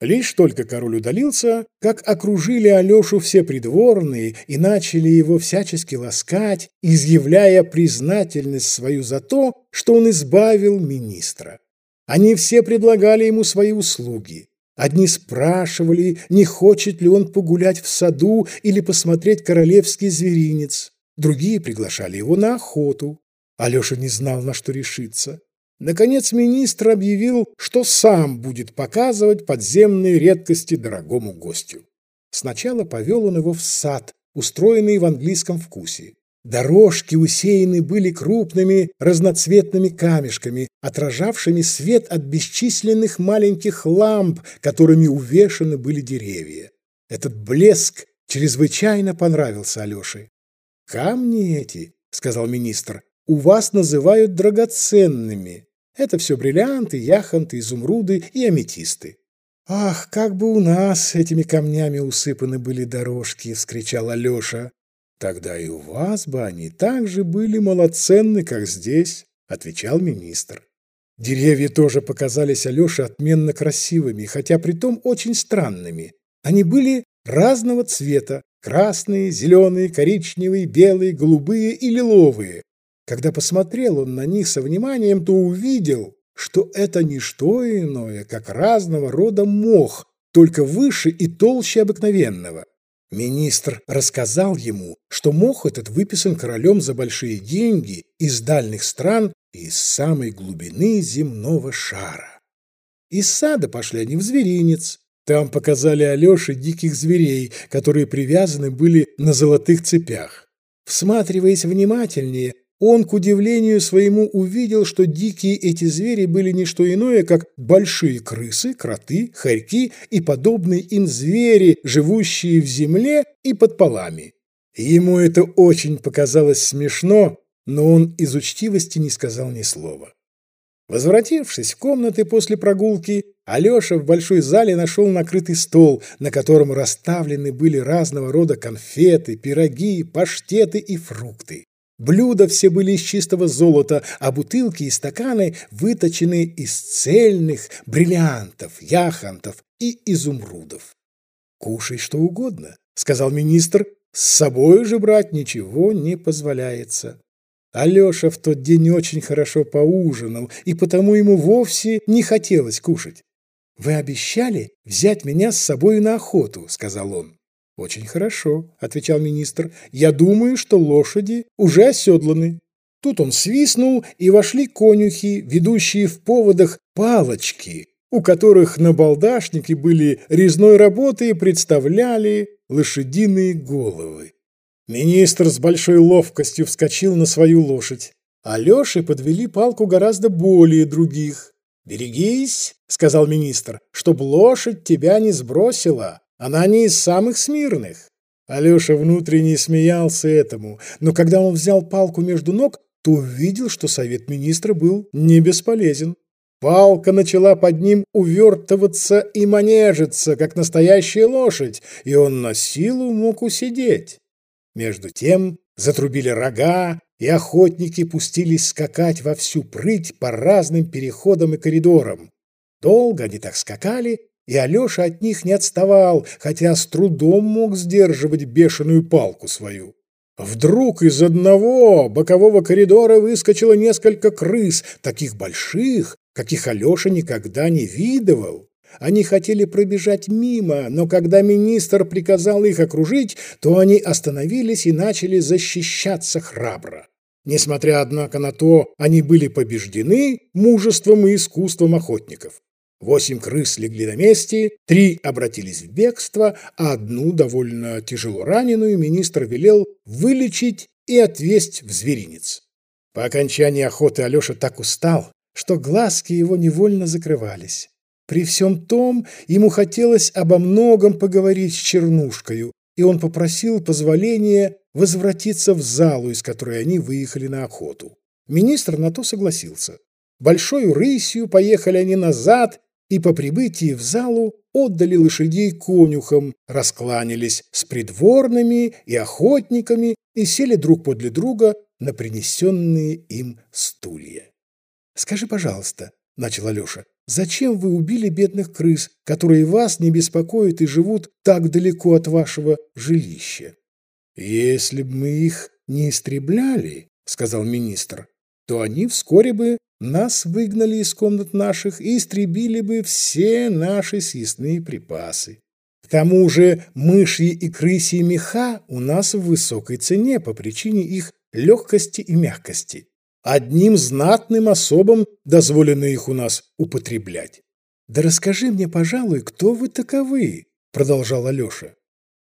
Лишь только король удалился, как окружили Алешу все придворные и начали его всячески ласкать, изъявляя признательность свою за то, что он избавил министра. Они все предлагали ему свои услуги. Одни спрашивали, не хочет ли он погулять в саду или посмотреть королевский зверинец. Другие приглашали его на охоту. Алеша не знал, на что решиться. Наконец министр объявил, что сам будет показывать подземные редкости дорогому гостю. Сначала повел он его в сад, устроенный в английском вкусе. Дорожки усеяны были крупными разноцветными камешками, отражавшими свет от бесчисленных маленьких ламп, которыми увешаны были деревья. Этот блеск чрезвычайно понравился Алёше. «Камни эти, — сказал министр, — у вас называют драгоценными. Это все бриллианты, яхонты, изумруды и аметисты. «Ах, как бы у нас этими камнями усыпаны были дорожки!» — вскричал Алеша. «Тогда и у вас бы они так же были малоценны, как здесь», — отвечал министр. Деревья тоже показались Алёше отменно красивыми, хотя притом очень странными. Они были разного цвета – красные, зеленые, коричневые, белые, голубые и лиловые. Когда посмотрел он на них со вниманием, то увидел, что это не что иное, как разного рода мох, только выше и толще обыкновенного. Министр рассказал ему, что мох этот выписан королем за большие деньги из дальних стран и из самой глубины земного шара. Из сада пошли они в зверинец. Там показали Алёше диких зверей, которые привязаны были на золотых цепях. Всматриваясь внимательнее, он, к удивлению своему, увидел, что дикие эти звери были не что иное, как большие крысы, кроты, хорьки и подобные им звери, живущие в земле и под полами. Ему это очень показалось смешно, но он из учтивости не сказал ни слова. Возвратившись в комнаты после прогулки, Алеша в большой зале нашел накрытый стол, на котором расставлены были разного рода конфеты, пироги, паштеты и фрукты. Блюда все были из чистого золота, а бутылки и стаканы выточены из цельных бриллиантов, яхонтов и изумрудов. «Кушай что угодно», — сказал министр, — «с собой же брать ничего не позволяется». Алеша в тот день очень хорошо поужинал, и потому ему вовсе не хотелось кушать. «Вы обещали взять меня с собой на охоту», — сказал он. «Очень хорошо», — отвечал министр. «Я думаю, что лошади уже оседланы». Тут он свистнул, и вошли конюхи, ведущие в поводах палочки, у которых на балдашнике были резной работы и представляли лошадиные головы. Министр с большой ловкостью вскочил на свою лошадь. Алёше подвели палку гораздо более других. «Берегись», — сказал министр, — «чтоб лошадь тебя не сбросила». Она не из самых смирных. Алеша внутренне смеялся этому, но когда он взял палку между ног, то увидел, что совет министра был не бесполезен. Палка начала под ним увертываться и манежиться, как настоящая лошадь, и он на силу мог усидеть. Между тем затрубили рога, и охотники пустились скакать во всю прыть по разным переходам и коридорам. Долго они так скакали, и Алеша от них не отставал, хотя с трудом мог сдерживать бешеную палку свою. Вдруг из одного бокового коридора выскочило несколько крыс, таких больших, каких Алеша никогда не видывал. Они хотели пробежать мимо, но когда министр приказал их окружить, то они остановились и начали защищаться храбро. Несмотря, однако, на то, они были побеждены мужеством и искусством охотников. Восемь крыс легли на месте, три обратились в бегство, а одну, довольно тяжело раненую, министр велел вылечить и отвезть в зверинец. По окончании охоты Алеша так устал, что глазки его невольно закрывались. При всем том ему хотелось обо многом поговорить с Чернушкою, и он попросил позволения возвратиться в залу, из которой они выехали на охоту. Министр на то согласился. Большой рысью поехали они назад и по прибытии в залу отдали лошадей конюхам, раскланялись с придворными и охотниками и сели друг подле друга на принесенные им стулья. — Скажи, пожалуйста, — начал Алеша, зачем вы убили бедных крыс, которые вас не беспокоят и живут так далеко от вашего жилища? Если бы мы их не истребляли, сказал министр, то они вскоре бы нас выгнали из комнат наших и истребили бы все наши съестные припасы. К тому же мышьи и крысьи меха у нас в высокой цене по причине их легкости и мягкости. Одним знатным особам дозволено их у нас употреблять. «Да расскажи мне, пожалуй, кто вы таковы?» – продолжал Алеша.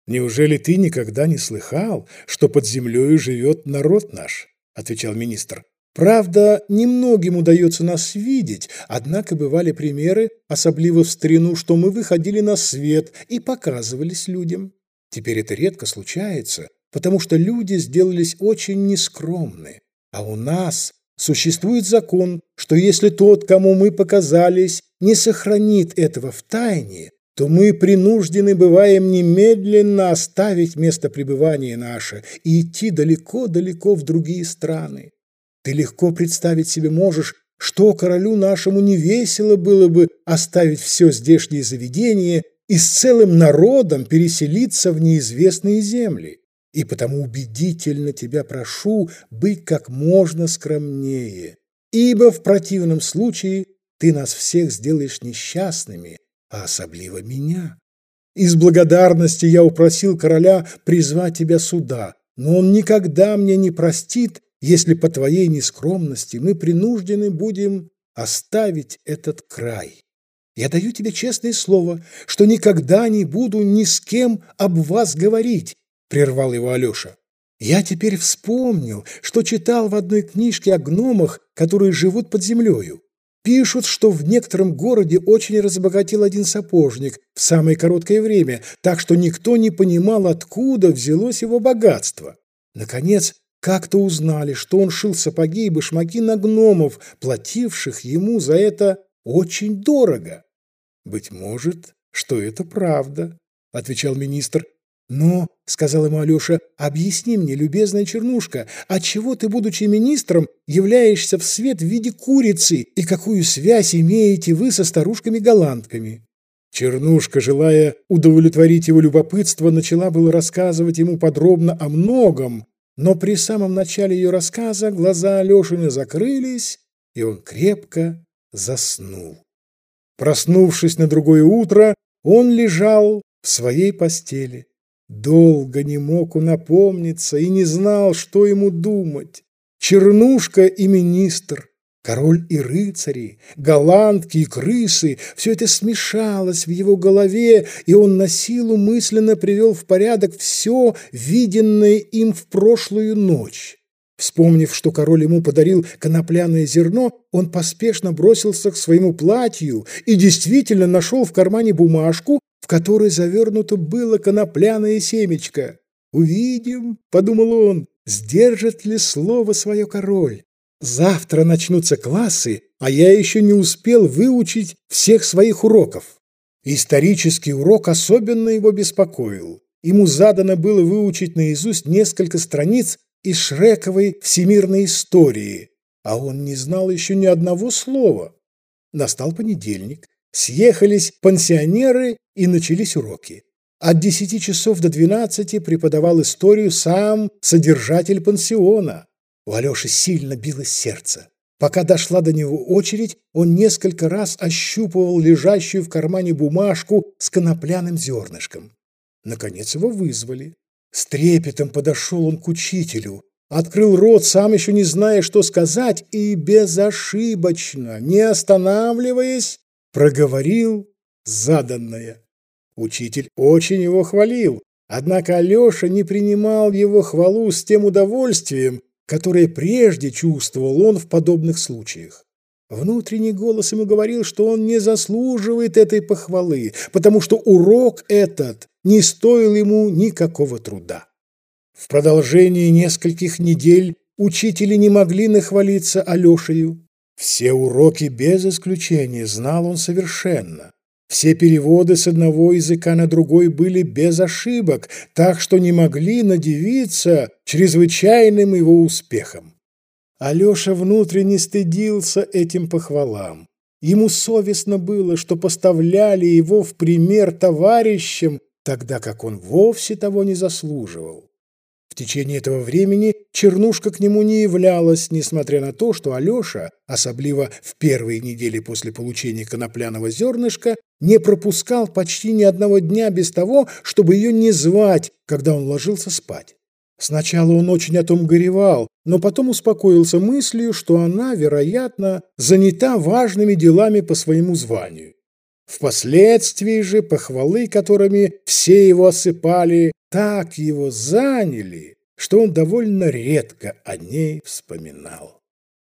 «Неужели ты никогда не слыхал, что под землей живет народ наш?» – отвечал министр. Правда, немногим удается нас видеть, однако бывали примеры, особливо в старину, что мы выходили на свет и показывались людям. Теперь это редко случается, потому что люди сделались очень нескромны. А у нас существует закон, что если тот, кому мы показались, не сохранит этого в тайне, то мы принуждены бываем немедленно оставить место пребывания наше и идти далеко-далеко в другие страны. Ты легко представить себе можешь, что королю нашему не весело было бы оставить все здешнее заведение и с целым народом переселиться в неизвестные земли. И потому убедительно тебя прошу быть как можно скромнее, ибо в противном случае ты нас всех сделаешь несчастными, а особливо меня. Из благодарности я упросил короля призвать тебя сюда, но он никогда мне не простит, если по твоей нескромности мы принуждены будем оставить этот край. Я даю тебе честное слово, что никогда не буду ни с кем об вас говорить, прервал его Алеша. Я теперь вспомнил, что читал в одной книжке о гномах, которые живут под землею. Пишут, что в некотором городе очень разбогател один сапожник в самое короткое время, так что никто не понимал, откуда взялось его богатство. Наконец, как-то узнали, что он шил сапоги и башмаки на гномов, плативших ему за это очень дорого. «Быть может, что это правда», — отвечал министр. «Но, — сказал ему Алеша, — объясни мне, любезная чернушка, отчего ты, будучи министром, являешься в свет в виде курицы, и какую связь имеете вы со старушками-голландками?» Чернушка, желая удовлетворить его любопытство, начала было рассказывать ему подробно о многом, но при самом начале ее рассказа глаза Алешины закрылись, и он крепко заснул. Проснувшись на другое утро, он лежал в своей постели. Долго не мог он напомниться и не знал, что ему думать. Чернушка и министр, Король и рыцари, голландки и крысы – все это смешалось в его голове, и он на силу мысленно привел в порядок все, виденное им в прошлую ночь. Вспомнив, что король ему подарил конопляное зерно, он поспешно бросился к своему платью и действительно нашел в кармане бумажку, в которой завернуто было конопляное семечко. «Увидим», — подумал он, — «сдержит ли слово свое король?» Завтра начнутся классы, а я еще не успел выучить всех своих уроков. Исторический урок особенно его беспокоил. Ему задано было выучить наизусть несколько страниц из Шрековой всемирной истории, а он не знал еще ни одного слова. Настал понедельник, съехались пансионеры и начались уроки. От десяти часов до двенадцати преподавал историю сам содержатель пансиона. У Алеши сильно билось сердце. Пока дошла до него очередь, он несколько раз ощупывал лежащую в кармане бумажку с конопляным зернышком. Наконец его вызвали. С трепетом подошел он к учителю, открыл рот, сам еще не зная, что сказать, и безошибочно, не останавливаясь, проговорил заданное. Учитель очень его хвалил, однако Алеша не принимал его хвалу с тем удовольствием, которое прежде чувствовал он в подобных случаях. Внутренний голос ему говорил, что он не заслуживает этой похвалы, потому что урок этот не стоил ему никакого труда. В продолжении нескольких недель учители не могли нахвалиться Алешею. Все уроки без исключения знал он совершенно. Все переводы с одного языка на другой были без ошибок, так что не могли надевиться чрезвычайным его успехом. Алеша внутренне стыдился этим похвалам. Ему совестно было, что поставляли его в пример товарищам, тогда как он вовсе того не заслуживал. Течение этого времени Чернушка к нему не являлась, несмотря на то, что Алеша, особливо в первые недели после получения конопляного зернышка, не пропускал почти ни одного дня без того, чтобы ее не звать, когда он ложился спать. Сначала он очень о том горевал, но потом успокоился мыслью, что она, вероятно, занята важными делами по своему званию. Впоследствии же похвалы, которыми все его осыпали, так его заняли, что он довольно редко о ней вспоминал.